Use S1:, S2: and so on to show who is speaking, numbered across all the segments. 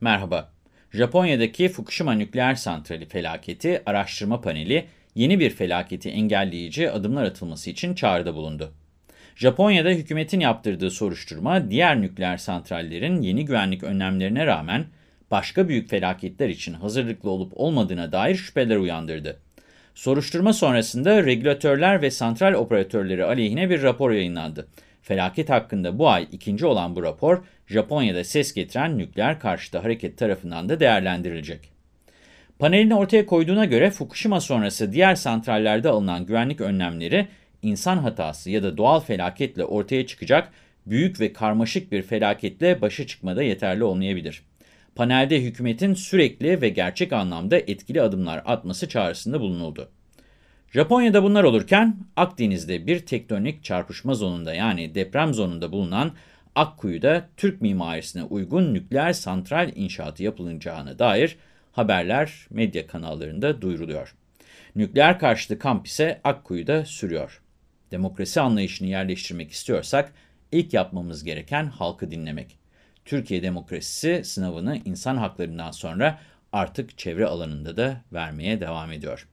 S1: Merhaba. Japonya'daki Fukushima nükleer santrali felaketi araştırma paneli yeni bir felaketi engelleyici adımlar atılması için çağrıda bulundu. Japonya'da hükümetin yaptırdığı soruşturma diğer nükleer santrallerin yeni güvenlik önlemlerine rağmen başka büyük felaketler için hazırlıklı olup olmadığına dair şüpheler uyandırdı. Soruşturma sonrasında regülatörler ve santral operatörleri aleyhine bir rapor yayınlandı. Felaket hakkında bu ay ikinci olan bu rapor, Japonya'da ses getiren nükleer karşıtı hareket tarafından da değerlendirilecek. Panelin ortaya koyduğuna göre Fukushima sonrası diğer santrallerde alınan güvenlik önlemleri, insan hatası ya da doğal felaketle ortaya çıkacak büyük ve karmaşık bir felaketle başa çıkmada yeterli olmayabilir. Panelde hükümetin sürekli ve gerçek anlamda etkili adımlar atması çağrısında bulunuldu. Japonya'da bunlar olurken Akdeniz'de bir tektonik çarpışma zonunda yani deprem zonunda bulunan Akkuyu'da Türk mimarisine uygun nükleer santral inşaatı yapılacağına dair haberler medya kanallarında duyuruluyor. Nükleer karşıtı kamp ise Akkuyu'da sürüyor. Demokrasi anlayışını yerleştirmek istiyorsak ilk yapmamız gereken halkı dinlemek. Türkiye demokrasisi sınavını insan haklarından sonra artık çevre alanında da vermeye devam ediyor.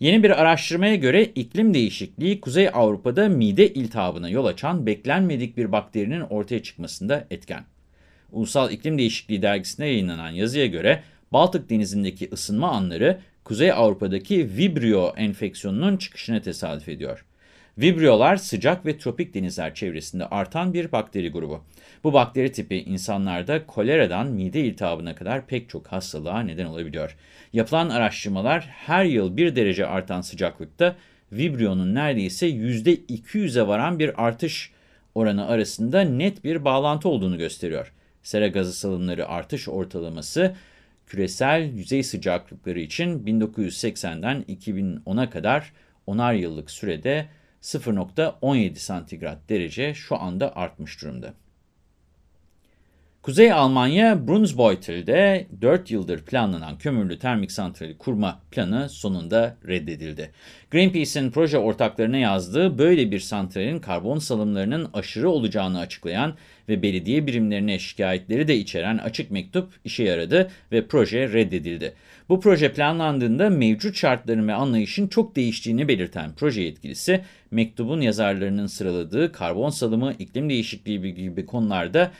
S1: Yeni bir araştırmaya göre iklim değişikliği Kuzey Avrupa'da mide iltihabına yol açan beklenmedik bir bakterinin ortaya çıkmasında etken. Ulusal İklim Değişikliği dergisinde yayınlanan yazıya göre Baltık Denizi'ndeki ısınma anları Kuzey Avrupa'daki Vibrio enfeksiyonunun çıkışına tesadüf ediyor. Vibriolar sıcak ve tropik denizler çevresinde artan bir bakteri grubu. Bu bakteri tipi insanlarda koleradan mide iltihabına kadar pek çok hastalığa neden olabiliyor. Yapılan araştırmalar her yıl bir derece artan sıcaklıkta Vibrio'nun neredeyse %200'e varan bir artış oranı arasında net bir bağlantı olduğunu gösteriyor. Sera gazı salımları artış ortalaması küresel yüzey sıcaklıkları için 1980'den 2010'a kadar onar yıllık sürede 0.17 santigrat derece şu anda artmış durumda. Kuzey Almanya Brunsbeutel'de 4 yıldır planlanan kömürlü termik santrali kurma planı sonunda reddedildi. Greenpeace'in proje ortaklarına yazdığı böyle bir santralin karbon salımlarının aşırı olacağını açıklayan ve belediye birimlerine şikayetleri de içeren açık mektup işe yaradı ve proje reddedildi. Bu proje planlandığında mevcut şartların ve anlayışın çok değiştiğini belirten proje yetkilisi, mektubun yazarlarının sıraladığı karbon salımı, iklim değişikliği gibi konularda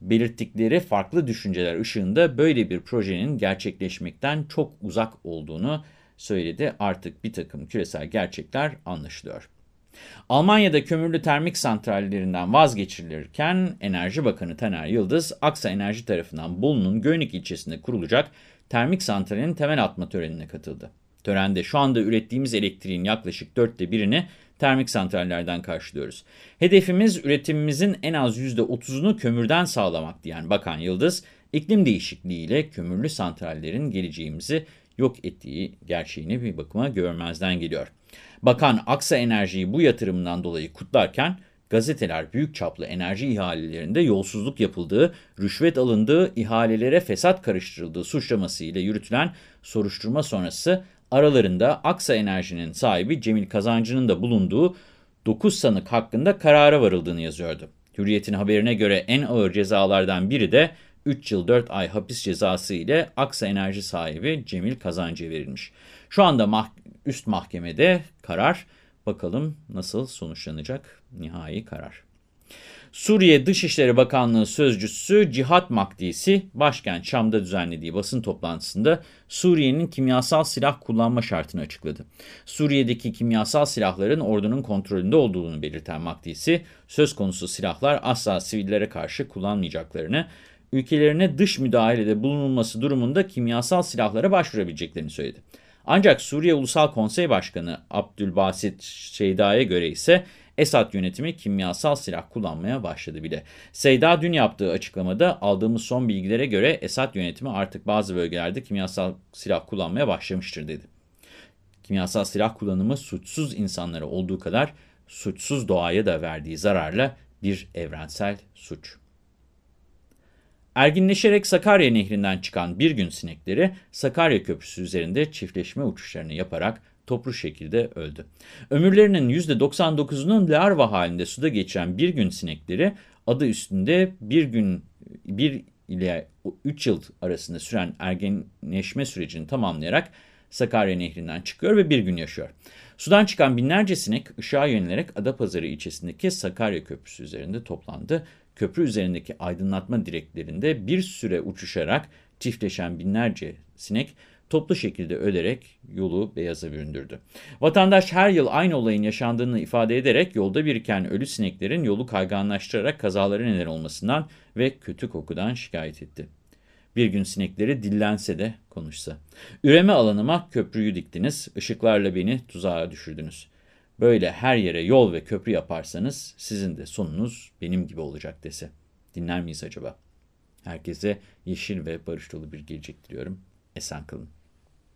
S1: belirttikleri farklı düşünceler ışığında böyle bir projenin gerçekleşmekten çok uzak olduğunu söyledi. Artık bir takım küresel gerçekler anlaşılıyor. Almanya'da kömürlü termik santrallerinden vazgeçilirken Enerji Bakanı Taner Yıldız, Aksa Enerji tarafından Bolu'nun Göynük ilçesinde kurulacak termik santralin temel atma törenine katıldı. Törende şu anda ürettiğimiz elektriğin yaklaşık dörtte birini termik santrallerden karşılıyoruz. Hedefimiz üretimimizin en az %30'unu kömürden sağlamak diyen Bakan Yıldız, iklim değişikliğiyle kömürlü santrallerin geleceğimizi yok ettiği gerçeğini bir bakıma görmezden geliyor. Bakan Aksa Enerji'yi bu yatırımından dolayı kutlarken, gazeteler büyük çaplı enerji ihalelerinde yolsuzluk yapıldığı, rüşvet alındığı, ihalelere fesat karıştırıldığı suçlamasıyla yürütülen soruşturma sonrası aralarında Aksa Enerji'nin sahibi Cemil Kazancı'nın da bulunduğu 9 sanık hakkında karara varıldığını yazıyordu. Hürriyet'in haberine göre en ağır cezalardan biri de 3 yıl 4 ay hapis cezası ile Aksa Enerji sahibi Cemil Kazancı'ya verilmiş. Şu anda mah üst mahkemede karar. Bakalım nasıl sonuçlanacak nihai karar. Suriye Dışişleri Bakanlığı Sözcüsü Cihat Makdisi, başkent Şam'da düzenlediği basın toplantısında Suriye'nin kimyasal silah kullanma şartını açıkladı. Suriye'deki kimyasal silahların ordunun kontrolünde olduğunu belirten Makdisi, söz konusu silahlar asla sivillere karşı kullanmayacaklarını, ülkelerine dış müdahalede bulunulması durumunda kimyasal silahlara başvurabileceklerini söyledi. Ancak Suriye Ulusal Konsey Başkanı Abdülbasit Şeyda'ya göre ise Esad yönetimi kimyasal silah kullanmaya başladı bile. Seyda dün yaptığı açıklamada aldığımız son bilgilere göre Esad yönetimi artık bazı bölgelerde kimyasal silah kullanmaya başlamıştır dedi. Kimyasal silah kullanımı suçsuz insanlara olduğu kadar suçsuz doğaya da verdiği zararla bir evrensel suç. Erginleşerek Sakarya Nehri'nden çıkan bir gün sinekleri Sakarya Köprüsü üzerinde çiftleşme uçuşlarını yaparak toplu şekilde öldü. Ömürlerinin %99'unun larva halinde suda geçen bir gün sinekleri adı üstünde bir gün bir ile 3 yıl arasında süren ergenleşme sürecini tamamlayarak Sakarya Nehri'nden çıkıyor ve bir gün yaşıyor. Sudan çıkan binlerce sinek ışığa yönelerek Adapazarı ilçesindeki Sakarya Köprüsü üzerinde toplandı. Köprü üzerindeki aydınlatma direklerinde bir süre uçuşarak çiftleşen binlerce sinek toplu şekilde ölerek yolu beyaza büründürdü. Vatandaş her yıl aynı olayın yaşandığını ifade ederek yolda biriken ölü sineklerin yolu kayganlaştırarak kazalara neden olmasından ve kötü kokudan şikayet etti. Bir gün sinekleri dillense de konuşsa. Üreme alanıma köprüyü diktiniz, ışıklarla beni tuzağa düşürdünüz. Böyle her yere yol ve köprü yaparsanız sizin de sonunuz benim gibi olacak dese. Dinler miyiz acaba? Herkese yeşil ve barış dolu bir gelecek diliyorum. Essential